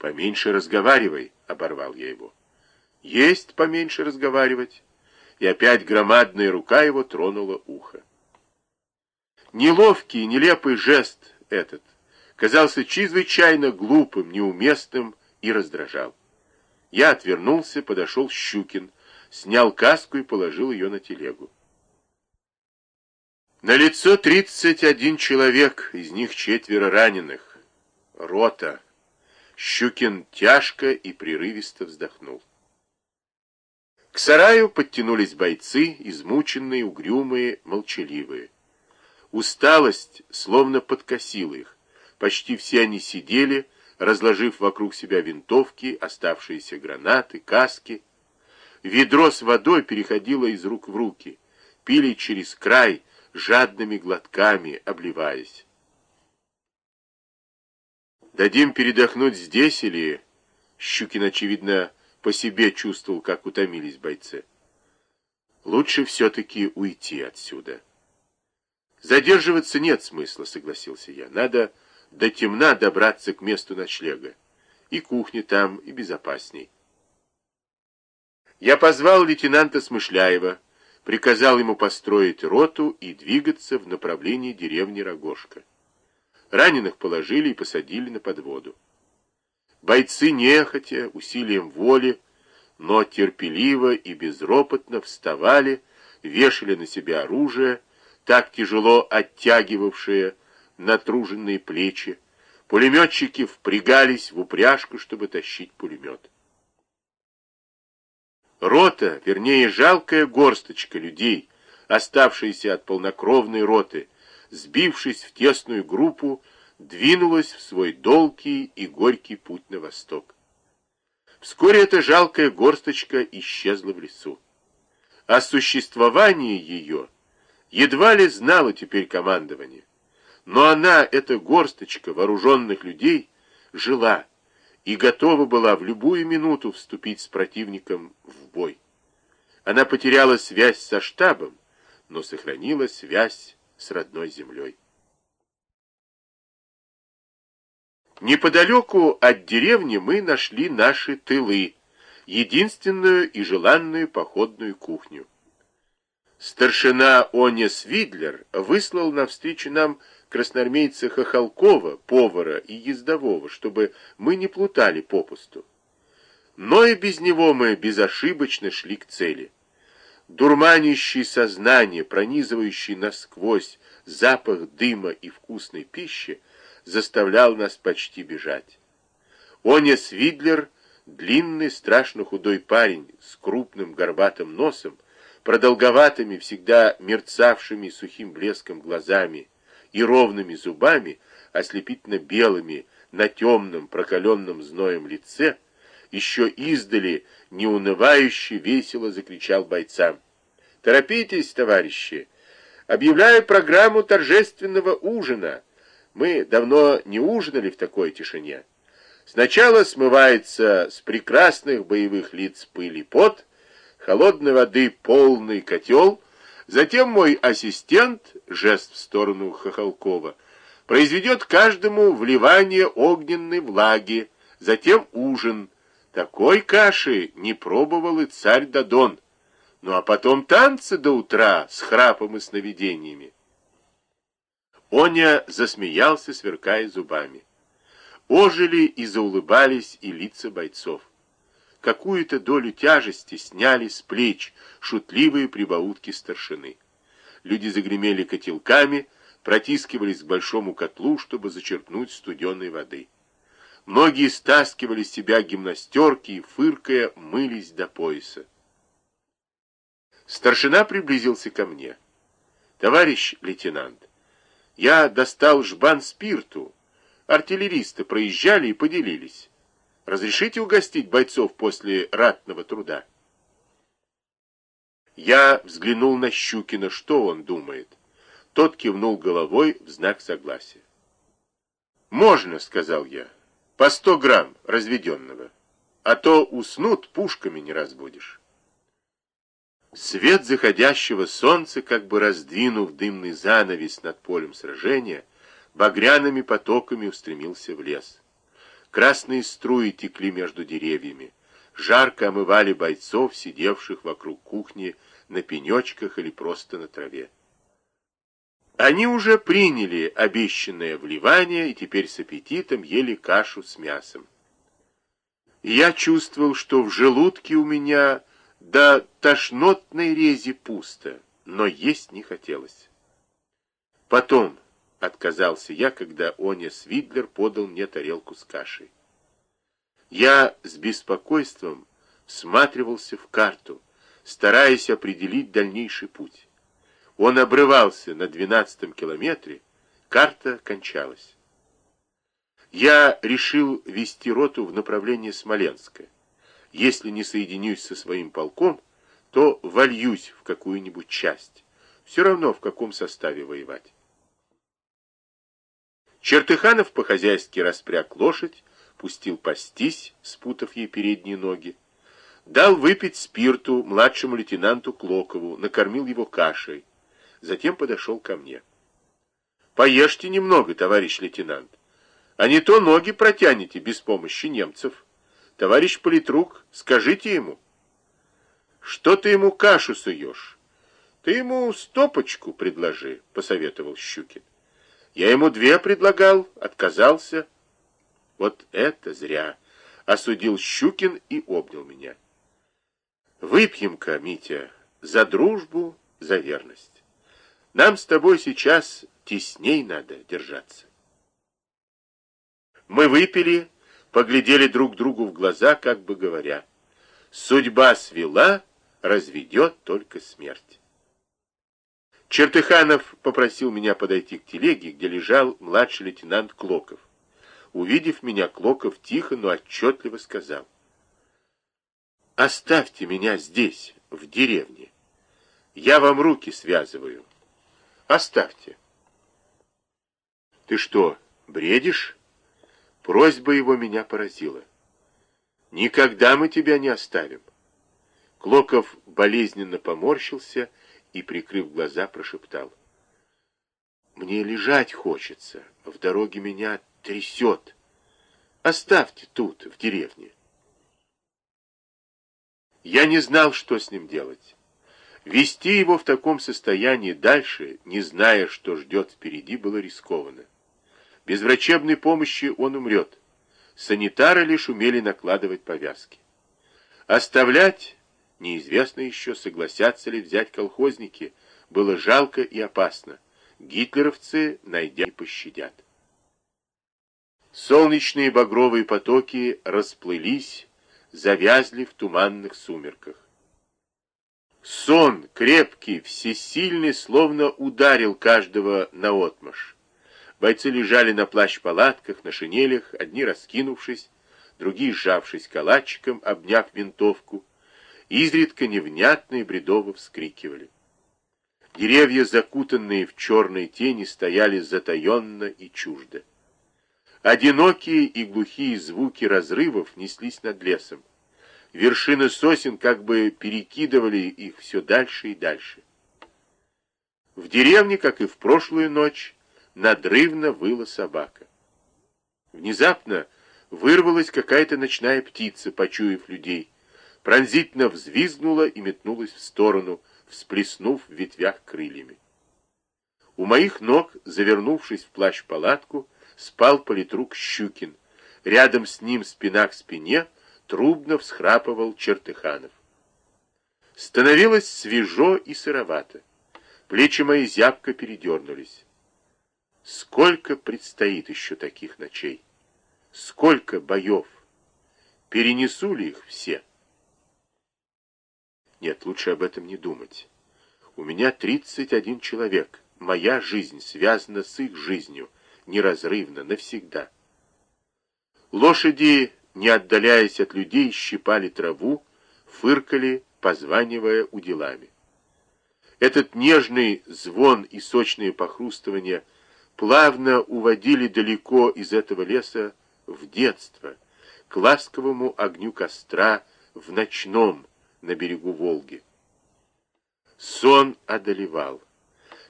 Поменьше разговаривай, оборвал я его. Есть поменьше разговаривать. И опять громадная рука его тронула ухо. Неловкий, нелепый жест этот казался чрезвычайно глупым, неуместным и раздражал. Я отвернулся, подошел Щукин, снял каску и положил ее на телегу. На лицо 31 человек, из них четверо раненых. Рота. Щукин тяжко и прерывисто вздохнул. К сараю подтянулись бойцы, измученные, угрюмые, молчаливые. Усталость словно подкосила их. Почти все они сидели, разложив вокруг себя винтовки, оставшиеся гранаты, каски. Ведро с водой переходило из рук в руки. Пили через край, жадными глотками, обливаясь. «Дадим передохнуть здесь или...» Щукин, очевидно, по себе чувствовал, как утомились бойцы. «Лучше все-таки уйти отсюда». «Задерживаться нет смысла», — согласился я. «Надо до темна добраться к месту ночлега. И кухня там, и безопасней». Я позвал лейтенанта Смышляева, приказал ему построить роту и двигаться в направлении деревни Рогожка. Раненых положили и посадили на подводу. Бойцы нехотя, усилием воли, но терпеливо и безропотно вставали, вешали на себя оружие, так тяжело оттягивавшее натруженные плечи. Пулеметчики впрягались в упряжку, чтобы тащить пулемет. Рота, вернее, жалкая горсточка людей, оставшаяся от полнокровной роты, сбившись в тесную группу, двинулась в свой долгий и горький путь на восток. Вскоре эта жалкая горсточка исчезла в лесу. О существовании ее едва ли знало теперь командование. Но она, эта горсточка вооруженных людей, жила, и готова была в любую минуту вступить с противником в бой. Она потеряла связь со штабом, но сохранила связь с родной землей. Неподалеку от деревни мы нашли наши тылы, единственную и желанную походную кухню. Старшина Онес Видлер выслал навстречу нам красноармейца Хохолкова, повара и ездового, чтобы мы не плутали попусту. Но и без него мы безошибочно шли к цели. Дурманящий сознание, пронизывающий насквозь запах дыма и вкусной пищи, заставлял нас почти бежать. Онес Видлер, длинный, страшно худой парень с крупным горбатым носом, продолговатыми, всегда мерцавшими сухим блеском глазами, и ровными зубами, ослепительно белыми, на темном, прокаленном зноем лице, еще издали, неунывающе, весело закричал бойцам. «Торопитесь, товарищи! Объявляю программу торжественного ужина. Мы давно не ужинали в такой тишине. Сначала смывается с прекрасных боевых лиц пыль и пот, холодной воды полный котел — Затем мой ассистент, жест в сторону Хохолкова, произведет каждому вливание огненной влаги, затем ужин. Такой каши не пробовал и царь Дадон. Ну а потом танцы до утра с храпом и сновидениями. Оня засмеялся, сверкая зубами. Ожили и заулыбались и лица бойцов какую-то долю тяжести сняли с плеч шутливые прибаутки старшины. Люди загремели котелками, протискивались к большому котлу, чтобы зачерпнуть студеной воды. Многие стаскивали с себя гимнастерки и, фыркая, мылись до пояса. Старшина приблизился ко мне. «Товарищ лейтенант, я достал жбан спирту. Артиллеристы проезжали и поделились. Разрешите угостить бойцов после ратного труда? Я взглянул на Щукина, что он думает. Тот кивнул головой в знак согласия. «Можно», — сказал я, — «по сто грамм разведенного, а то уснут, пушками не разбудишь». Свет заходящего солнца, как бы раздвинув дымный занавес над полем сражения, багряными потоками устремился в лес. Красные струи текли между деревьями, жарко омывали бойцов, сидевших вокруг кухни на пенечках или просто на траве. Они уже приняли обещанное вливание и теперь с аппетитом ели кашу с мясом. я чувствовал, что в желудке у меня до тошнотной рези пусто, но есть не хотелось. Потом отказался я, когда Оня Свидлер подал мне тарелку с кашей. Я с беспокойством всматривался в карту, стараясь определить дальнейший путь. Он обрывался на двенадцатом километре, карта кончалась. Я решил вести роту в направлении Смоленска. Если не соединюсь со своим полком, то вольюсь в какую-нибудь часть. Все равно, в каком составе воевать. Чертыханов по-хозяйски распряг лошадь, пустил пастись, спутав ей передние ноги, дал выпить спирту младшему лейтенанту Клокову, накормил его кашей, затем подошел ко мне. «Поешьте немного, товарищ лейтенант, а не то ноги протянете без помощи немцев. Товарищ политрук, скажите ему». «Что ты ему кашу суешь?» «Ты ему стопочку предложи», — посоветовал Щукин. Я ему две предлагал, отказался. Вот это зря. Осудил Щукин и обнял меня. Выпьем-ка, Митя, за дружбу, за верность. Нам с тобой сейчас тесней надо держаться. Мы выпили, поглядели друг другу в глаза, как бы говоря, судьба свела, разведет только смерть. Чертыханов попросил меня подойти к телеге, где лежал младший лейтенант Клоков. Увидев меня, Клоков тихо, но отчетливо сказал. «Оставьте меня здесь, в деревне. Я вам руки связываю. Оставьте». «Ты что, бредишь?» Просьба его меня поразила. «Никогда мы тебя не оставим». Клоков болезненно поморщился и, прикрыв глаза, прошептал. «Мне лежать хочется, в дороге меня трясет. Оставьте тут, в деревне». Я не знал, что с ним делать. Вести его в таком состоянии дальше, не зная, что ждет впереди, было рискованно. Без врачебной помощи он умрет. Санитары лишь умели накладывать повязки. Оставлять Неизвестно еще, согласятся ли взять колхозники. Было жалко и опасно. Гитлеровцы, найдя, не пощадят. Солнечные багровые потоки расплылись, завязли в туманных сумерках. Сон, крепкий, всесильный, словно ударил каждого наотмашь. Бойцы лежали на плащ-палатках, на шинелях, одни раскинувшись, другие сжавшись калачиком, обняв винтовку, изредка невнятно и бредово вскрикивали. Деревья, закутанные в черной тени, стояли затаенно и чуждо. Одинокие и глухие звуки разрывов неслись над лесом. Вершины сосен как бы перекидывали их все дальше и дальше. В деревне, как и в прошлую ночь, надрывно выла собака. Внезапно вырвалась какая-то ночная птица, почуяв людей, пронзительно взвизгнула и метнулась в сторону, всплеснув в ветвях крыльями. У моих ног, завернувшись в плащ-палатку, спал политрук Щукин. Рядом с ним, спина к спине, трубно всхрапывал Чертыханов. Становилось свежо и сыровато. Плечи мои зябко передернулись. Сколько предстоит еще таких ночей? Сколько боев? Перенесу ли их все? Нет, лучше об этом не думать. У меня 31 человек. Моя жизнь связана с их жизнью, неразрывно, навсегда. Лошади, не отдаляясь от людей, щипали траву, фыркали, позванивая уделами. Этот нежный звон и сочные похрустывания плавно уводили далеко из этого леса в детство, к ласковому огню костра в ночном, на берегу Волги. Сон одолевал.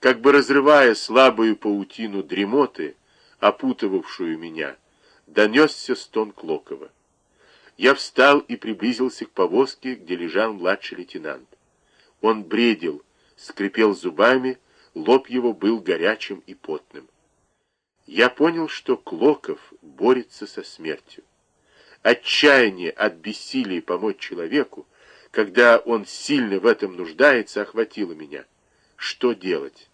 Как бы разрывая слабую паутину дремоты, опутывавшую меня, донесся стон Клокова. Я встал и приблизился к повозке, где лежал младший лейтенант. Он бредил, скрипел зубами, лоб его был горячим и потным. Я понял, что Клоков борется со смертью. Отчаяние от бессилия помочь человеку, когда он сильно в этом нуждается, охватило меня. Что делать?